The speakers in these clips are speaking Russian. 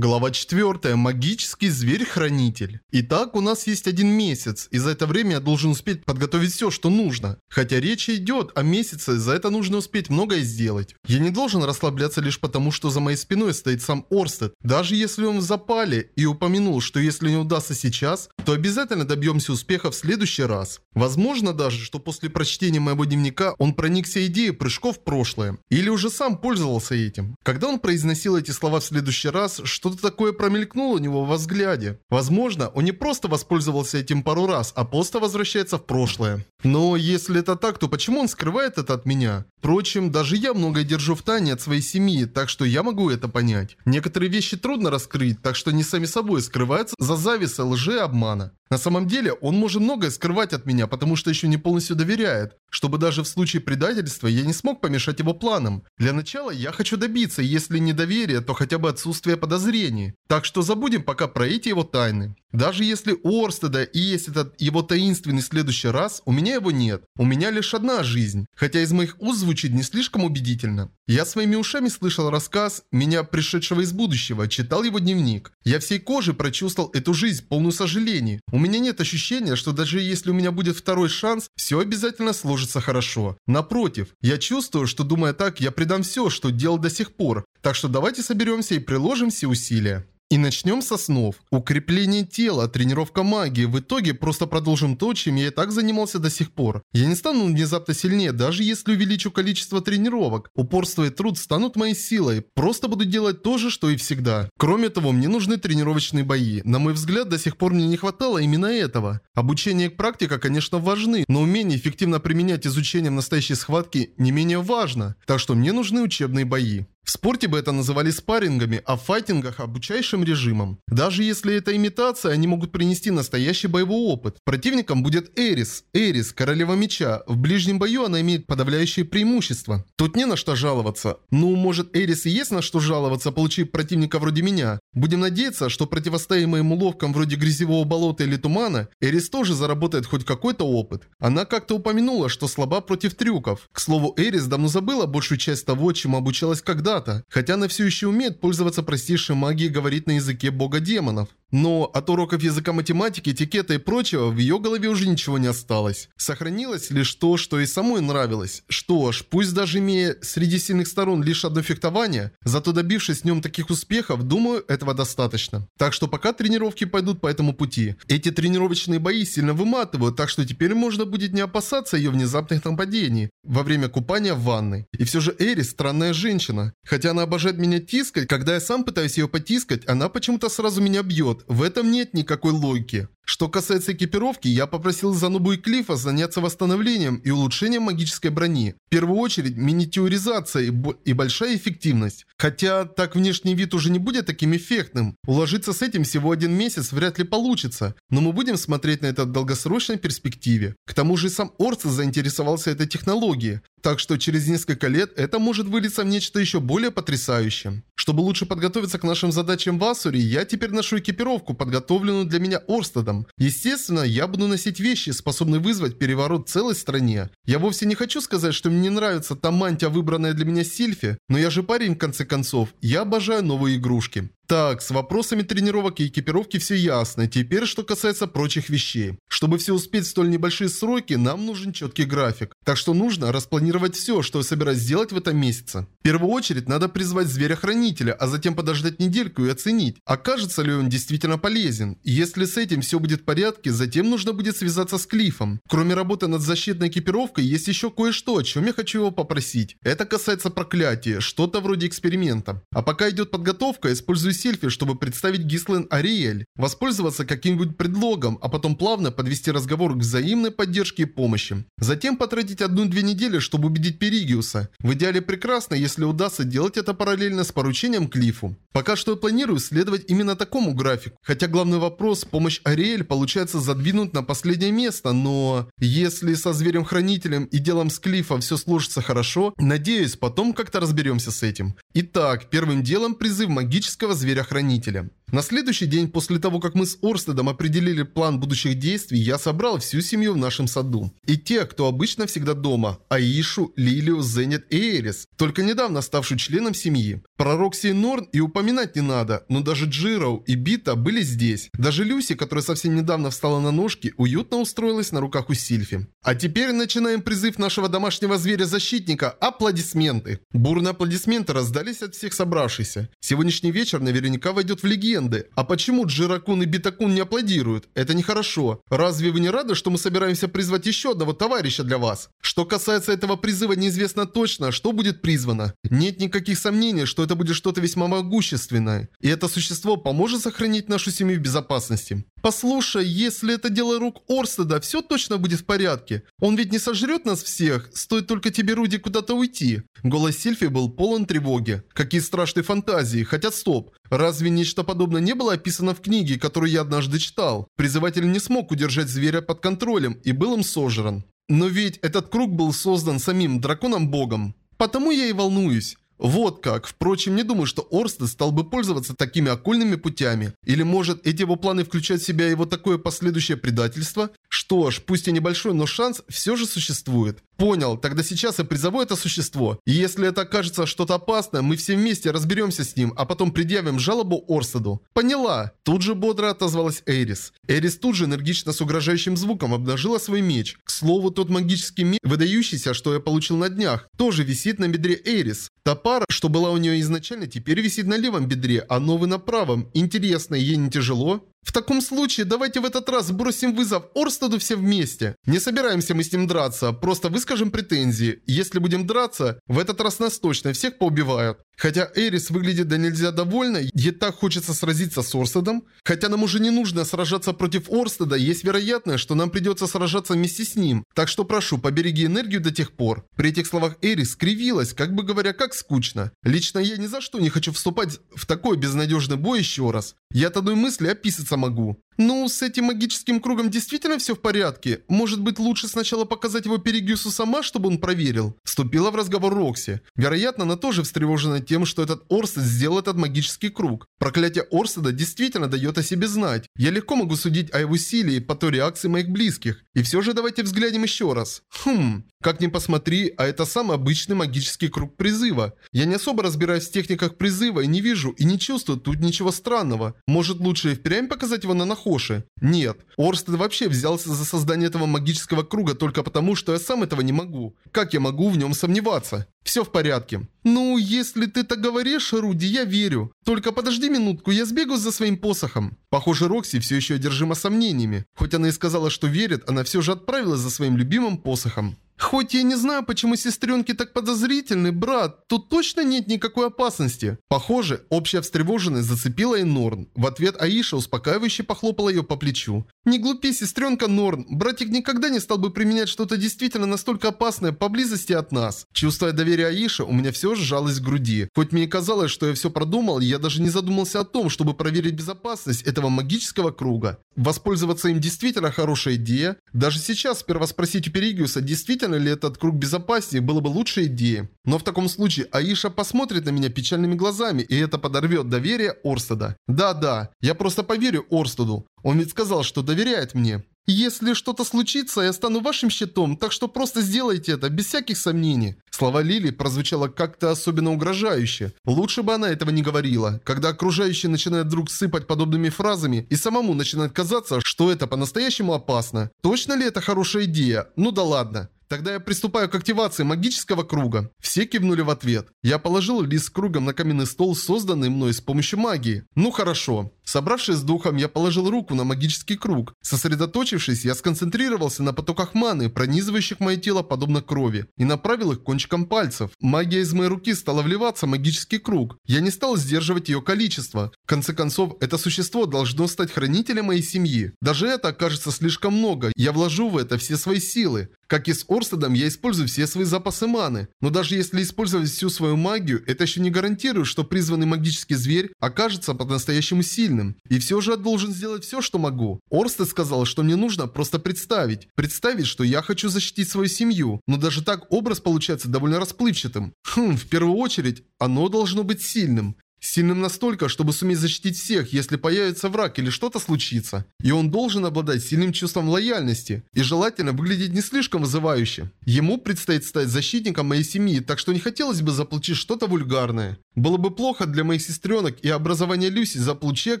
Глава 4. Магический зверь-хранитель. Итак, у нас есть один месяц, и за это время я должен успеть подготовить все, что нужно. Хотя речь идет о месяце, за это нужно успеть многое сделать. Я не должен расслабляться лишь потому, что за моей спиной стоит сам Орстед. Даже если он в запале и упомянул, что если не удастся сейчас, то обязательно добьемся успеха в следующий раз. Возможно даже, что после прочтения моего дневника он проникся идеей прыжков в прошлое. Или уже сам пользовался этим. Когда он произносил эти слова в следующий раз, что что-то такое промелькнуло у него во взгляде. Возможно, он не просто воспользовался этим пару раз, а просто возвращается в прошлое. Но если это так, то почему он скрывает это от меня? Впрочем, даже я многое держу в тайне от своей семьи, так что я могу это понять. Некоторые вещи трудно раскрыть, так что они сами собой скрываются за зависа, лжи и обмана. На самом деле, он может многое скрывать от меня, потому что еще не полностью доверяет. Чтобы даже в случае предательства я не смог помешать его планам. Для начала я хочу добиться, если не доверия, то хотя бы отсутствие подозрений. Так что забудем пока про эти его тайны. Даже если у Орстеда и есть этот его таинственный следующий раз, у меня его нет. У меня лишь одна жизнь, хотя из моих уст звучит не слишком убедительно. Я своими ушами слышал рассказ меня, пришедшего из будущего, читал его дневник. Я всей кожей прочувствовал эту жизнь, полную сожалений. У меня нет ощущения, что даже если у меня будет второй шанс, все обязательно сложится хорошо. Напротив, я чувствую, что думая так, я предам все, что делал до сих пор. Так что давайте соберемся и приложим все усилия. И начнем со снов. Укрепление тела, тренировка магии. В итоге просто продолжим то, чем я и так занимался до сих пор. Я не стану внезапно сильнее, даже если увеличу количество тренировок. Упорство и труд станут моей силой. Просто буду делать то же, что и всегда. Кроме того, мне нужны тренировочные бои. На мой взгляд, до сих пор мне не хватало именно этого. Обучение и практика, конечно, важны, но умение эффективно применять изучение в настоящей схватке не менее важно. Так что мне нужны учебные бои. В спорте бы это называли спаррингами, а в файтингах – обучающим режимом. Даже если это имитация, они могут принести настоящий боевой опыт. Противником будет Эрис. Эрис – королева меча. В ближнем бою она имеет подавляющее преимущество. Тут не на что жаловаться. Ну, может Эрис и есть на что жаловаться, получив противника вроде меня. Будем надеяться, что противостоя моим уловкам вроде грязевого болота или тумана, Эрис тоже заработает хоть какой-то опыт. Она как-то упомянула, что слаба против трюков. К слову, Эрис давно забыла большую часть того, чему обучалась когда когда хотя она все еще умеет пользоваться простейшей магией и говорит на языке бога демонов. Но от уроков языка математики, этикета и прочего в ее голове уже ничего не осталось. Сохранилось лишь то, что и самой нравилось. Что ж, пусть даже имея среди сильных сторон лишь одно фехтование, зато добившись в нем таких успехов, думаю, этого достаточно. Так что пока тренировки пойдут по этому пути. Эти тренировочные бои сильно выматывают, так что теперь можно будет не опасаться ее внезапных нападений во время купания в ванной. И все же Эри странная женщина. Хотя она обожает меня тискать, когда я сам пытаюсь ее потискать, она почему-то сразу меня бьет. В этом нет никакой логики. Что касается экипировки, я попросил Занубу и Клифа заняться восстановлением и улучшением магической брони. В первую очередь, миниатюризация и, и большая эффективность. Хотя, так внешний вид уже не будет таким эффектным. Уложиться с этим всего один месяц вряд ли получится. Но мы будем смотреть на это в долгосрочной перспективе. К тому же сам Орцис заинтересовался этой технологией. Так что через несколько лет это может вылиться в нечто еще более потрясающее. Чтобы лучше подготовиться к нашим задачам в Асуре, я теперь ношу экипировку, подготовленную для меня Орстедом. Естественно, я буду носить вещи, способные вызвать переворот в целой стране. Я вовсе не хочу сказать, что мне не нравится та мантия, выбранная для меня Сильфи, но я же парень в конце концов, я обожаю новые игрушки. Так, с вопросами тренировок и экипировки все ясно. Теперь, что касается прочих вещей. Чтобы все успеть в столь небольшие сроки, нам нужен четкий график. Так что нужно распланировать все, что я собираюсь сделать в этом месяце. В первую очередь, надо призвать зверя-хранителя, а затем подождать недельку и оценить, окажется ли он действительно полезен. Если с этим все будет в порядке, затем нужно будет связаться с Клифом. Кроме работы над защитной экипировкой, есть еще кое-что, о чем я хочу его попросить. Это касается проклятия, что-то вроде эксперимента. А пока идет подготовка, используй сельфи, чтобы представить Гислен Ариэль, воспользоваться каким-нибудь предлогом, а потом плавно подвести разговор к взаимной поддержке и помощи. Затем потратить одну-две недели, чтобы убедить Перигиуса. В идеале прекрасно, если удастся делать это параллельно с поручением Клифу. Пока что я планирую следовать именно такому графику. Хотя главный вопрос, помощь Ариэль получается задвинуть на последнее место, но... Если со Зверем-Хранителем и делом с Клифом все сложится хорошо, надеюсь, потом как-то разберемся с этим. Итак, первым делом призыв магического зверя зверя-хранителя. На следующий день после того, как мы с Орстедом определили план будущих действий, я собрал всю семью в нашем саду. И те, кто обычно всегда дома. Аишу, Лилию, Зенит и Эрис. Только недавно ставшую членом семьи. Про Рокси и и упоминать не надо, но даже Джироу и Бита были здесь. Даже Люси, которая совсем недавно встала на ножки, уютно устроилась на руках у Сильфи. А теперь начинаем призыв нашего домашнего зверя-защитника. Аплодисменты. Бурные аплодисменты раздались от всех собравшихся. Сегодняшний вечер наверняка войдет в легенды. А почему Джиракун и Битакун не аплодируют? Это нехорошо. Разве вы не рады, что мы собираемся призвать еще одного товарища для вас? Что касается этого призыва, неизвестно точно, что будет призвано. Нет никаких сомнений, что это будет что-то весьма могущественное. И это существо поможет сохранить нашу семью в безопасности. Послушай, если это дело рук Орстеда, все точно будет в порядке. Он ведь не сожрет нас всех, стоит только тебе, Руди, куда-то уйти. Голос Сильфи был полон тревоги. Какие страшные фантазии, хотя стоп. Разве нечто подобное не было описано в книге, которую я однажды читал? Призыватель не смог удержать зверя под контролем и был им сожран. Но ведь этот круг был создан самим драконом-богом. Потому я и волнуюсь. Вот как. Впрочем, не думаю, что Орстед стал бы пользоваться такими окольными путями. Или может эти его планы включать в себя его такое последующее предательство? Что ж, пусть и небольшой, но шанс все же существует. Понял, тогда сейчас я призову это существо. И если это окажется что-то опасное, мы все вместе разберемся с ним, а потом предъявим жалобу Орстеду. Поняла. Тут же бодро отозвалась Эрис. Эрис тут же энергично с угрожающим звуком обнажила свой меч. К слову, тот магический меч, выдающийся, что я получил на днях, тоже висит на бедре Эрис. Топар, что была у нее изначально, теперь висит на левом бедре, а новый на правом. Интересно, ей не тяжело? В таком случае, давайте в этот раз бросим вызов Орстеду все вместе. Не собираемся мы с ним драться, просто выскажем претензии. Если будем драться, в этот раз нас точно всех поубивают. Хотя Эрис выглядит да нельзя довольна, ей так хочется сразиться с Орстедом. Хотя нам уже не нужно сражаться против Орстеда, есть вероятность, что нам придется сражаться вместе с ним. Так что прошу, побереги энергию до тех пор. При этих словах Эрис скривилась, как бы говоря, как скучно. Лично я ни за что не хочу вступать в такой безнадежный бой еще раз. Я от одной мысли описаться могу. Ну, с этим магическим кругом действительно все в порядке. Может быть, лучше сначала показать его Перегюсу сама, чтобы он проверил? Вступила в разговор Рокси. Вероятно, она тоже встревожена тем, что этот Орстед сделал этот магический круг. Проклятие Орстеда действительно дает о себе знать. Я легко могу судить о его силе по той реакции моих близких. И все же давайте взглянем еще раз. Хм, как ни посмотри, а это самый обычный магический круг призыва. Я не особо разбираюсь в техниках призыва и не вижу и не чувствую тут ничего странного. Может лучше и впрямь показать его на? Хоши. Нет, Орстед вообще взялся за создание этого магического круга только потому, что я сам этого не могу. Как я могу в нем сомневаться? Все в порядке. Ну, если ты так говоришь, Руди, я верю. Только подожди минутку, я сбегу за своим посохом. Похоже, Рокси все еще одержима сомнениями. Хоть она и сказала, что верит, она все же отправилась за своим любимым посохом. Хоть я не знаю, почему сестренки так подозрительны, брат, тут точно нет никакой опасности. Похоже, общая встревоженность зацепила и Норн. В ответ Аиша успокаивающе похлопала ее по плечу. Не глупи, сестренка Норн, братик никогда не стал бы применять что-то действительно настолько опасное поблизости от нас. Чувствуя доверие Аиши, у меня все сжалось в груди. Хоть мне и казалось, что я все продумал, я даже не задумался о том, чтобы проверить безопасность этого магического круга. Воспользоваться им действительно хорошая идея. Даже сейчас сперва спросить у Перигиуса, действительно действительно ли этот круг безопаснее, было бы лучшей идеей. Но в таком случае Аиша посмотрит на меня печальными глазами, и это подорвет доверие Орстеда. Да-да, я просто поверю Орстеду. Он ведь сказал, что доверяет мне. «Если что-то случится, я стану вашим щитом, так что просто сделайте это, без всяких сомнений». Слова Лили прозвучало как-то особенно угрожающе. Лучше бы она этого не говорила. Когда окружающие начинают вдруг сыпать подобными фразами, и самому начинает казаться, что это по-настоящему опасно. Точно ли это хорошая идея? Ну да ладно. Тогда я приступаю к активации магического круга. Все кивнули в ответ. Я положил лист кругом на каменный стол, созданный мной с помощью магии. Ну хорошо. Собравшись с духом, я положил руку на магический круг. Сосредоточившись, я сконцентрировался на потоках маны, пронизывающих мое тело подобно крови, и направил их кончиком пальцев. Магия из моей руки стала вливаться в магический круг. Я не стал сдерживать ее количество. В конце концов, это существо должно стать хранителем моей семьи. Даже это окажется слишком много. Я вложу в это все свои силы. Как и с Орстедом, я использую все свои запасы маны. Но даже если использовать всю свою магию, это еще не гарантирует, что призванный магический зверь окажется по-настоящему сильным. И все же я должен сделать все, что могу. Орстед сказал, что мне нужно просто представить. Представить, что я хочу защитить свою семью. Но даже так образ получается довольно расплывчатым. Хм, в первую очередь, оно должно быть сильным. Сильным настолько, чтобы суметь защитить всех, если появится враг или что-то случится. И он должен обладать сильным чувством лояльности. И желательно выглядеть не слишком вызывающе. Ему предстоит стать защитником моей семьи, так что не хотелось бы заполучить что-то вульгарное. Было бы плохо для моих сестренок и образования Люси заполучить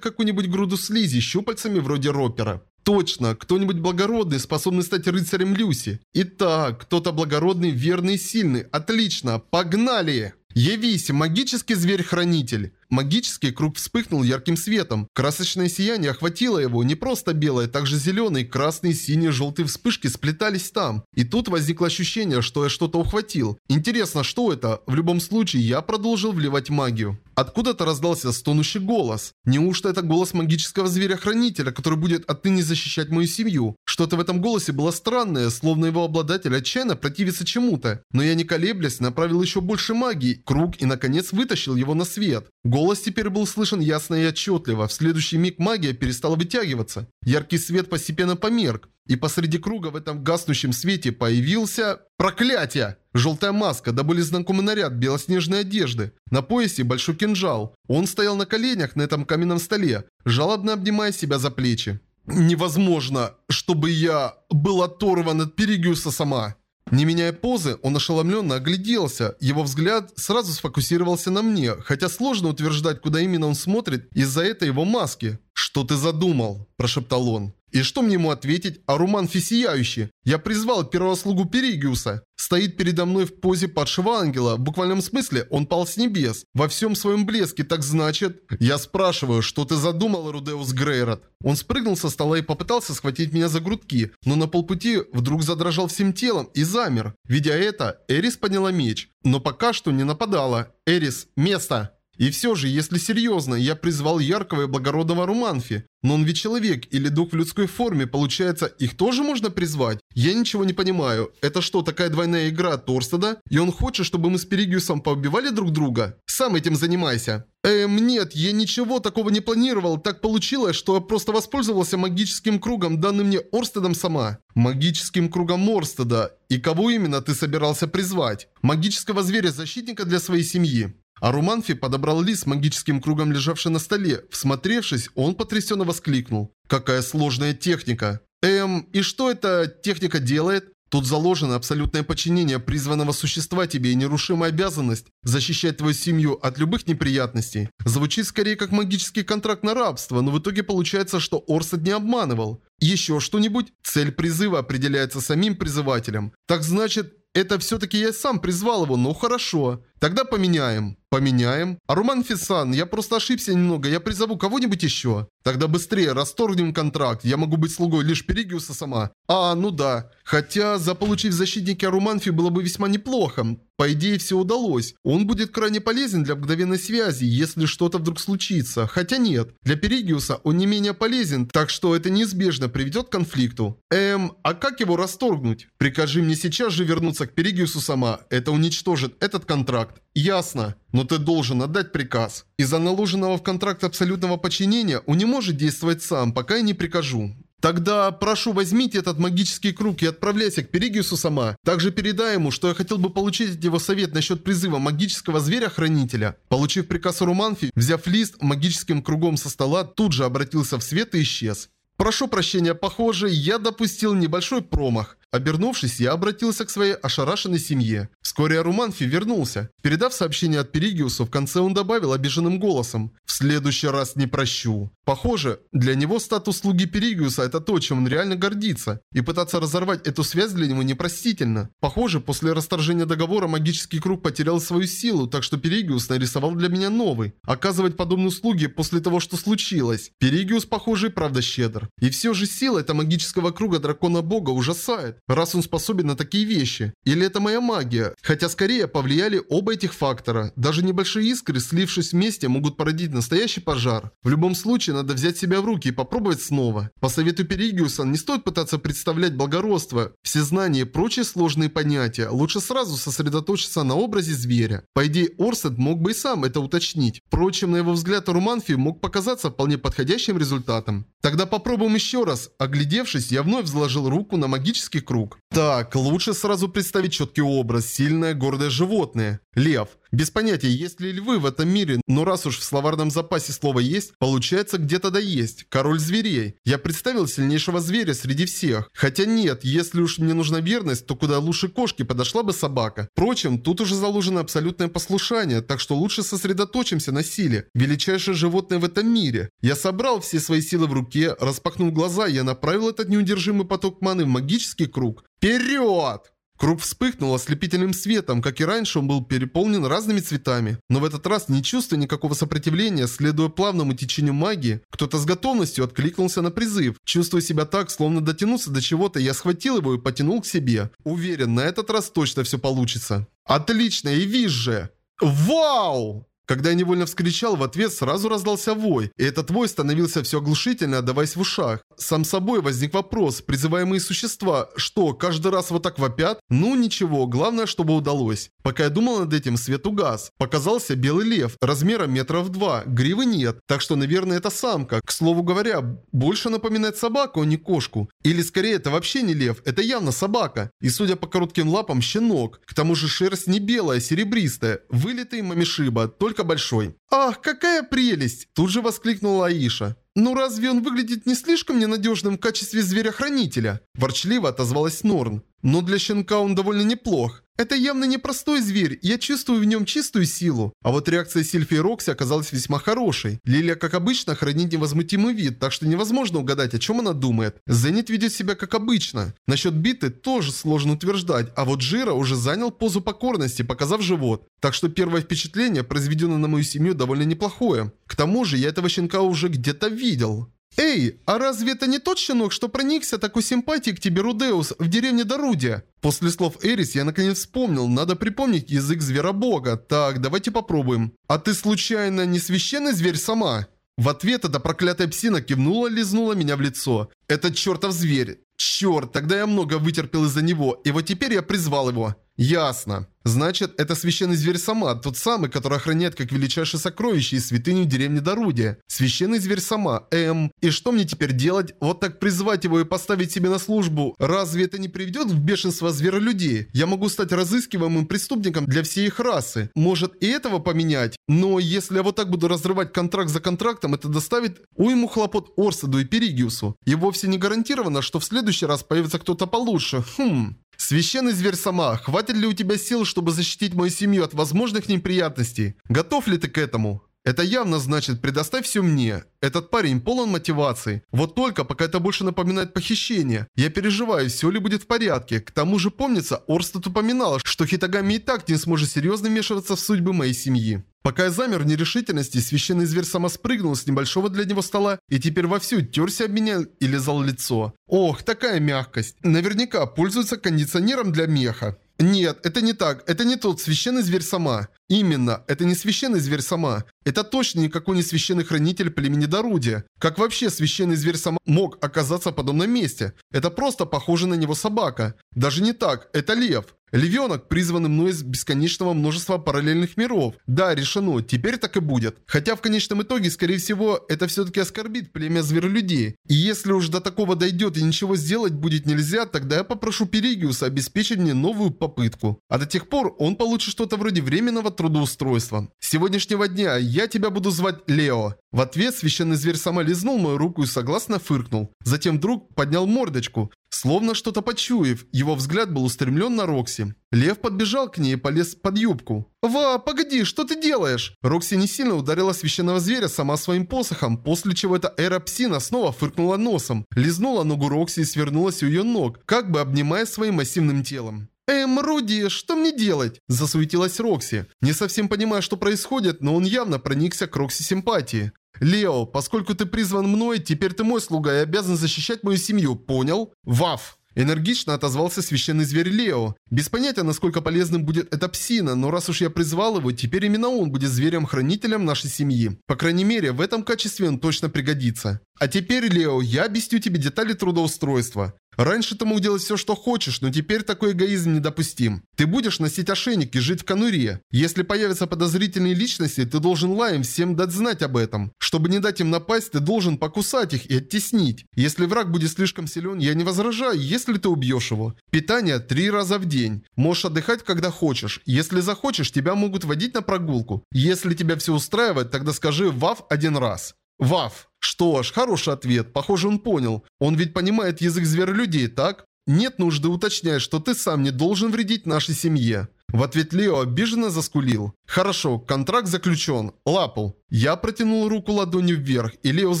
какую-нибудь груду слизи щупальцами вроде ропера. Точно, кто-нибудь благородный, способный стать рыцарем Люси. Итак, кто-то благородный, верный и сильный. Отлично, погнали! Явись, магический зверь-хранитель. Магический круг вспыхнул ярким светом. Красочное сияние охватило его, не просто белое, также зеленый, красный, синий, желтые вспышки сплетались там. И тут возникло ощущение, что я что-то ухватил. Интересно, что это? В любом случае, я продолжил вливать магию. Откуда-то раздался стонущий голос. Неужто это голос магического зверя-хранителя, который будет отныне защищать мою семью? Что-то в этом голосе было странное, словно его обладатель отчаянно противится чему-то. Но я не колеблясь, направил еще больше магии, круг и наконец вытащил его на свет. Голос теперь был слышен ясно и отчетливо. В следующий миг магия перестала вытягиваться. Яркий свет постепенно померк. И посреди круга в этом гаснущем свете появился... Проклятие! Желтая маска, да были знакомый наряд белоснежной одежды. На поясе большой кинжал. Он стоял на коленях на этом каменном столе, жалобно обнимая себя за плечи. Невозможно, чтобы я был оторван от Перигиуса сама. Не меняя позы, он ошеломленно огляделся. Его взгляд сразу сфокусировался на мне, хотя сложно утверждать, куда именно он смотрит из-за этой его маски. «Что ты задумал?» – прошептал он. И что мне ему ответить? А Руман Фисияющий. Я призвал первого слугу Перигиуса. Стоит передо мной в позе падшего ангела. В буквальном смысле он пал с небес. Во всем своем блеске, так значит... Я спрашиваю, что ты задумал, Рудеус Грейрот? Он спрыгнул со стола и попытался схватить меня за грудки, но на полпути вдруг задрожал всем телом и замер. Видя это, Эрис подняла меч, но пока что не нападала. Эрис, место! И все же, если серьезно, я призвал яркого и благородного Руманфи. Но он ведь человек или дух в людской форме, получается, их тоже можно призвать? Я ничего не понимаю. Это что, такая двойная игра Торстеда? И он хочет, чтобы мы с Перигиусом поубивали друг друга? Сам этим занимайся. Эм, нет, я ничего такого не планировал. Так получилось, что я просто воспользовался магическим кругом, данным мне Орстедом сама. Магическим кругом Орстеда. И кого именно ты собирался призвать? Магического зверя-защитника для своей семьи. А Руманфи подобрал лист с магическим кругом, лежавший на столе. Всмотревшись, он потрясенно воскликнул. «Какая сложная техника!» «Эм, и что эта техника делает?» Тут заложено абсолютное подчинение призванного существа тебе и нерушимая обязанность защищать твою семью от любых неприятностей. Звучит скорее как магический контракт на рабство, но в итоге получается, что Орсет не обманывал. Еще что-нибудь? Цель призыва определяется самим призывателем. Так значит, это все-таки я сам призвал его, ну хорошо. Тогда поменяем. Поменяем. А Руман Фисан, я просто ошибся немного, я призову кого-нибудь еще. Тогда быстрее расторгнем контракт, я могу быть слугой лишь Перигиуса сама. А, ну да. Хотя заполучить защитники Аруманфи было бы весьма неплохо. По идее, все удалось. Он будет крайне полезен для мгновенной связи, если что-то вдруг случится. Хотя нет, для Перигиуса он не менее полезен, так что это неизбежно приведет к конфликту. Эм, а как его расторгнуть? Прикажи мне сейчас же вернуться к Перигиусу сама. Это уничтожит этот контракт. Ясно. Но ты должен отдать приказ. Из-за наложенного в контракт абсолютного подчинения он не может действовать сам, пока я не прикажу. Тогда прошу возьмите этот магический круг и отправляйся к Перигиусу сама. Также передай ему, что я хотел бы получить от него совет насчет призыва магического зверя-хранителя. Получив приказ Руманфи, взяв лист магическим кругом со стола, тут же обратился в свет и исчез. Прошу прощения, похоже, я допустил небольшой промах. Обернувшись, я обратился к своей ошарашенной семье. Вскоре Аруманфи вернулся. Передав сообщение от Перигиусу, в конце он добавил обиженным голосом «В следующий раз не прощу». Похоже, для него статус слуги Перигиуса – это то, чем он реально гордится. И пытаться разорвать эту связь для него непростительно. Похоже, после расторжения договора магический круг потерял свою силу, так что Перигиус нарисовал для меня новый. Оказывать подобные услуги после того, что случилось. Перигиус, похоже, и правда щедр. И все же сила этого магического круга дракона бога ужасает раз он способен на такие вещи. Или это моя магия? Хотя скорее повлияли оба этих фактора. Даже небольшие искры, слившись вместе, могут породить настоящий пожар. В любом случае, надо взять себя в руки и попробовать снова. По совету Перигиуса не стоит пытаться представлять благородство, все знания и прочие сложные понятия. Лучше сразу сосредоточиться на образе зверя. По идее, Орсет мог бы и сам это уточнить. Впрочем, на его взгляд, Руманфи мог показаться вполне подходящим результатом. Тогда попробуем еще раз. Оглядевшись, я вновь взложил руку на магический круг. Так, лучше сразу представить четкий образ. Сильное, гордое животное. Лев. Без понятия, есть ли львы в этом мире, но раз уж в словарном запасе слово «есть», получается где-то да есть. Король зверей. Я представил сильнейшего зверя среди всех. Хотя нет, если уж мне нужна верность, то куда лучше кошки подошла бы собака. Впрочем, тут уже заложено абсолютное послушание, так что лучше сосредоточимся на силе. Величайшее животное в этом мире. Я собрал все свои силы в руке, распахнул глаза, я направил этот неудержимый поток маны в магический круг. Вперед! Круг вспыхнул ослепительным светом, как и раньше он был переполнен разными цветами. Но в этот раз, не чувствуя никакого сопротивления, следуя плавному течению магии, кто-то с готовностью откликнулся на призыв. Чувствуя себя так, словно дотянулся до чего-то, я схватил его и потянул к себе. Уверен, на этот раз точно все получится. Отлично, и визже! Вау! Когда я невольно вскричал, в ответ сразу раздался вой, и этот вой становился все оглушительно, отдаваясь в ушах. Сам собой возник вопрос, призываемые существа, что, каждый раз вот так вопят? Ну ничего, главное, чтобы удалось. Пока я думал над этим, свет угас. Показался белый лев, размером метров два, гривы нет, так что, наверное, это самка. К слову говоря, больше напоминает собаку, а не кошку. Или скорее, это вообще не лев, это явно собака. И судя по коротким лапам, щенок. К тому же шерсть не белая, серебристая. Вылитый мамишиба, только настолько большой. «Ах, какая прелесть!» Тут же воскликнула Аиша. «Ну разве он выглядит не слишком ненадежным в качестве зверя-хранителя?» Ворчливо отозвалась Норн. «Но для щенка он довольно неплох. Это явно не простой зверь, я чувствую в нем чистую силу. А вот реакция Сильфи и Рокси оказалась весьма хорошей. Лилия, как обычно, хранит невозмутимый вид, так что невозможно угадать, о чем она думает. Зенит ведет себя как обычно. Насчет биты тоже сложно утверждать, а вот Жира уже занял позу покорности, показав живот. Так что первое впечатление, произведенное на мою семью, довольно неплохое. К тому же, я этого щенка уже где-то видел. «Эй, а разве это не тот щенок, что проникся такой симпатией к тебе, Рудеус, в деревне Дорудия?» После слов Эрис я наконец вспомнил, надо припомнить язык зверобога. Так, давайте попробуем. «А ты случайно не священный зверь сама?» В ответ эта проклятая псина кивнула, лизнула меня в лицо. «Этот чертов зверь! Черт, тогда я много вытерпел из-за него, и вот теперь я призвал его». «Ясно. Значит, это священный зверь сама, тот самый, который охраняет как величайшее сокровище и святыню деревни Дорудия. Священный зверь сама. Эм, и что мне теперь делать? Вот так призвать его и поставить себе на службу? Разве это не приведет в бешенство зверолюдей? Я могу стать разыскиваемым преступником для всей их расы. Может и этого поменять? Но если я вот так буду разрывать контракт за контрактом, это доставит уйму хлопот Орсаду и Перигиусу. И вовсе не гарантировано, что в следующий раз появится кто-то получше. Хм... Священный зверь сама, хватит ли у тебя сил, чтобы защитить мою семью от возможных неприятностей? Готов ли ты к этому? Это явно значит «предоставь все мне». Этот парень полон мотивации. Вот только, пока это больше напоминает похищение. Я переживаю, все ли будет в порядке. К тому же, помнится, Орстед упоминал, что Хитагами и так не сможет серьезно вмешиваться в судьбы моей семьи. Пока я замер в нерешительности, священный зверь сама спрыгнул с небольшого для него стола и теперь вовсю терся об меня и лизал лицо. Ох, такая мягкость. Наверняка пользуется кондиционером для меха. Нет, это не так. Это не тот священный зверь сама. Именно, это не священный зверь сама. Это точно никакой не священный хранитель племени Дорудия. Как вообще священный зверь сама мог оказаться в подобном месте? Это просто похоже на него собака. Даже не так, это лев. Львенок, призванный мной из бесконечного множества параллельных миров. Да, решено, теперь так и будет. Хотя в конечном итоге, скорее всего, это все-таки оскорбит племя зверолюдей. И если уж до такого дойдет и ничего сделать будет нельзя, тогда я попрошу Перигиуса обеспечить мне новую попытку. А до тех пор он получит что-то вроде временного трудоустройства. С сегодняшнего дня я тебя буду звать Лео. В ответ священный зверь сама лизнул мою руку и согласно фыркнул. Затем вдруг поднял мордочку. Словно что-то почуяв, его взгляд был устремлен на Рокси. Лев подбежал к ней и полез под юбку. «Ва, погоди, что ты делаешь?» Рокси не сильно ударила священного зверя сама своим посохом, после чего эта эро-псина снова фыркнула носом, лизнула ногу Рокси и свернулась у ее ног, как бы обнимая своим массивным телом. «Эм, Руди, что мне делать?» – засуетилась Рокси. Не совсем понимая, что происходит, но он явно проникся к Рокси симпатии. «Лео, поскольку ты призван мной, теперь ты мой слуга и обязан защищать мою семью, понял?» «Ваф!» Энергично отозвался священный зверь Лео. Без понятия, насколько полезным будет эта псина, но раз уж я призвал его, теперь именно он будет зверем-хранителем нашей семьи. По крайней мере, в этом качестве он точно пригодится. А теперь, Лео, я объясню тебе детали трудоустройства. Раньше ты мог делать все, что хочешь, но теперь такой эгоизм недопустим. Ты будешь носить ошейник и жить в конуре. Если появятся подозрительные личности, ты должен лаем всем дать знать об этом. Чтобы не дать им напасть, ты должен покусать их и оттеснить. Если враг будет слишком силен, я не возражаю, если ты убьешь его. Питание три раза в день. Можешь отдыхать, когда хочешь. Если захочешь, тебя могут водить на прогулку. Если тебя все устраивает, тогда скажи «Вав» один раз. Вав. Что ж, хороший ответ. Похоже, он понял. Он ведь понимает язык зверолюдей, так? Нет нужды уточнять, что ты сам не должен вредить нашей семье. В ответ Лео обиженно заскулил. «Хорошо, контракт заключен. Лапл». Я протянул руку ладонью вверх, и Лео с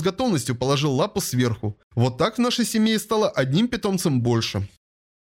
готовностью положил лапу сверху. Вот так в нашей семье стало одним питомцем больше.